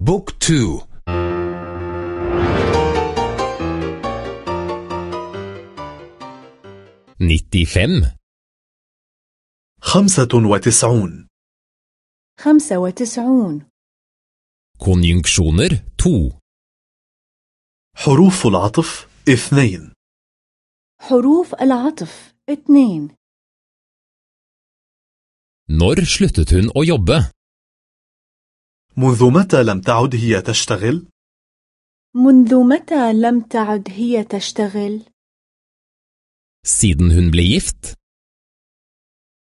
Bok to. Nittifem. خمسة وتسعون. خمسة وتسعون. konjunksjoner to حروف العطف اثنين. حروف العطف اثنين. Når sluttet hun å jobbe? منذ متى لم تعد هي تشتغل؟ منذ متى لم تعد هي تشتغل؟ Siden hun ble gift?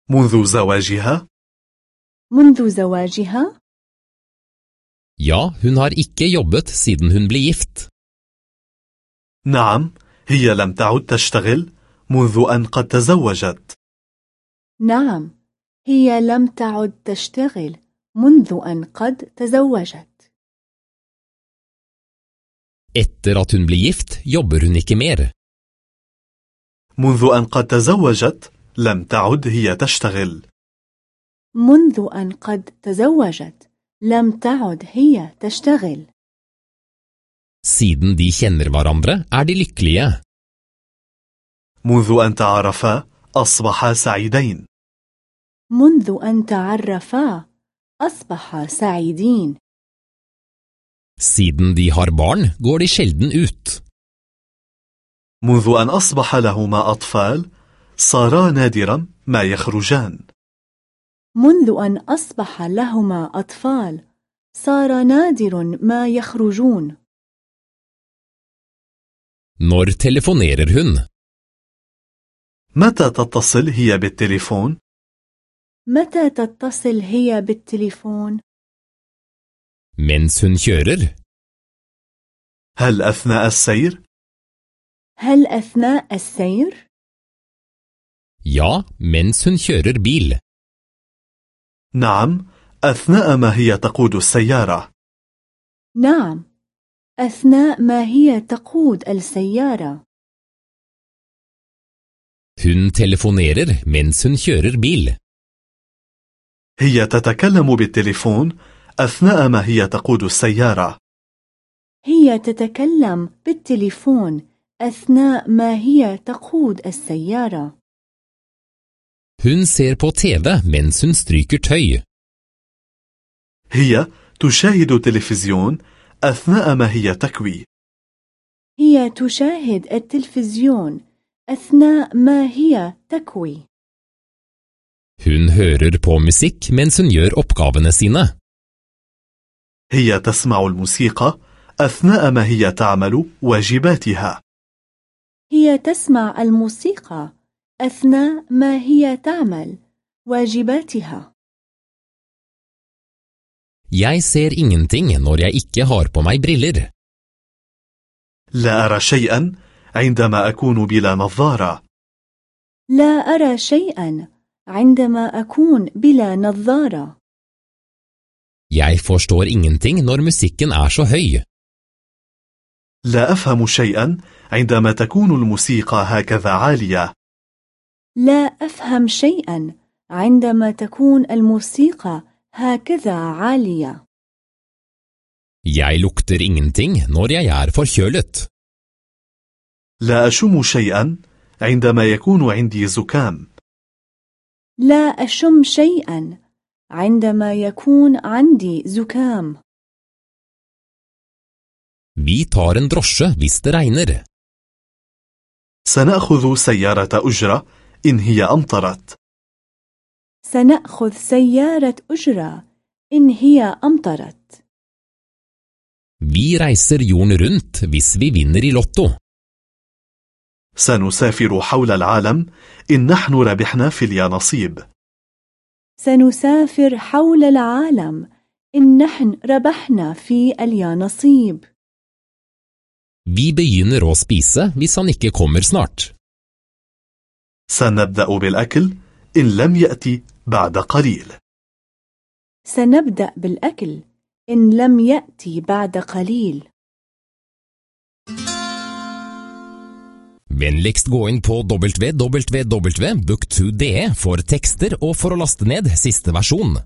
منذ زواجها؟ منذ زواجها؟ Ja, hun har ikke jobbet siden hun ble gift. نعم هي لم تعد تشتغل منذ أن قد تزوجت نعم هي لم تعد تشتغل منذ أن قد تزوجت Etter at hun ble gift, jobber hun ikke mer. منذ أن قد تزوجت لم تعد هي تشتغل منذ أن قد تزوجت لم تعد هي تشتغل Siden de kjenner hverandre, er de lykkelige. منذ أن تعرفا أصبحا سعيدين منذ أن تعرفا أصبحا سعيدين Siden de har barn, går de sjelden ut. منذ أن أصبح لهما أطفال صارا نادرا ما يخرجان منذ أن أصبح لهما أطفال صار نادر ما يخرجون Når telefonerer hun? متى تتصل هي بالتليفون؟ متى تتصل هي بالتليفون؟ Mens hun kjører? هل أثناء السير؟ هل أثناء السير؟ Ja, mens hun kjører bil. نعم أثناء ما هي تقود السيارة نعم أثناء ما هي تقود السيارة Hun telefonerer mens hun kjører bil. هي تتكلم بالتليفون أثناء ما هي تقود السيارة. هي تتكلم بالتليفون أثناء ما هي تقود السيارة. Hun ser på TV mens hun stryker tøy. هي تشاهد تلفزيون أثناء ما هي تكوي. هي تشاهد التلفزيون أثناء ما هي تكوي. Hun hører på musikk mens hun gjør oppgavene sine. هي تسمع الموسيقى. أثناء ما هي تعمل واجباتها. هي تسمع الموسيقى. أثناء ما هي تعمل واجباتها. Jeg ser ingenting når jeg ikke har på meg briller. لا أرى شيئا عندما أكون بلا نظارة. لا أرى شيئا عندما أكون بلا نظارة Jeg forstår ingenting når musikken er så høy. لا أفهم شيئا عندما تكون الموسيقى هكذا عالية لا أفهم شيئا عندما تكون الموسيقى هكذا عالية Jeg lukter ingenting når jeg er forkjølet. لا أشم شيئا عندما يكون عندي زكام لا أشم شيئا عندما يكون عندي زكام Vi tar en drosje hvis det regner. سنأخذ سيارة أجرة إن هي أمطرت سنأخذ سيارة أجرة إن هي أمطرت Vi reiser jorden rundt hvis vi vinner i lotto. سنسافر حول العالم. إن نحن ربحنا في اليانصيب. سنسافر حول العالم. إن نحن ربحنا في اليانصيب. Vi begynner å spise hvis han ikke kommer snart. سنبدأ بالأكل. إن لم يأتي بعد قليل. سنبدأ بالأكل. إن لم يأتي بعد قليل. Vennligst gå inn på www.book2.de for tekster og for å laste ned siste versjon.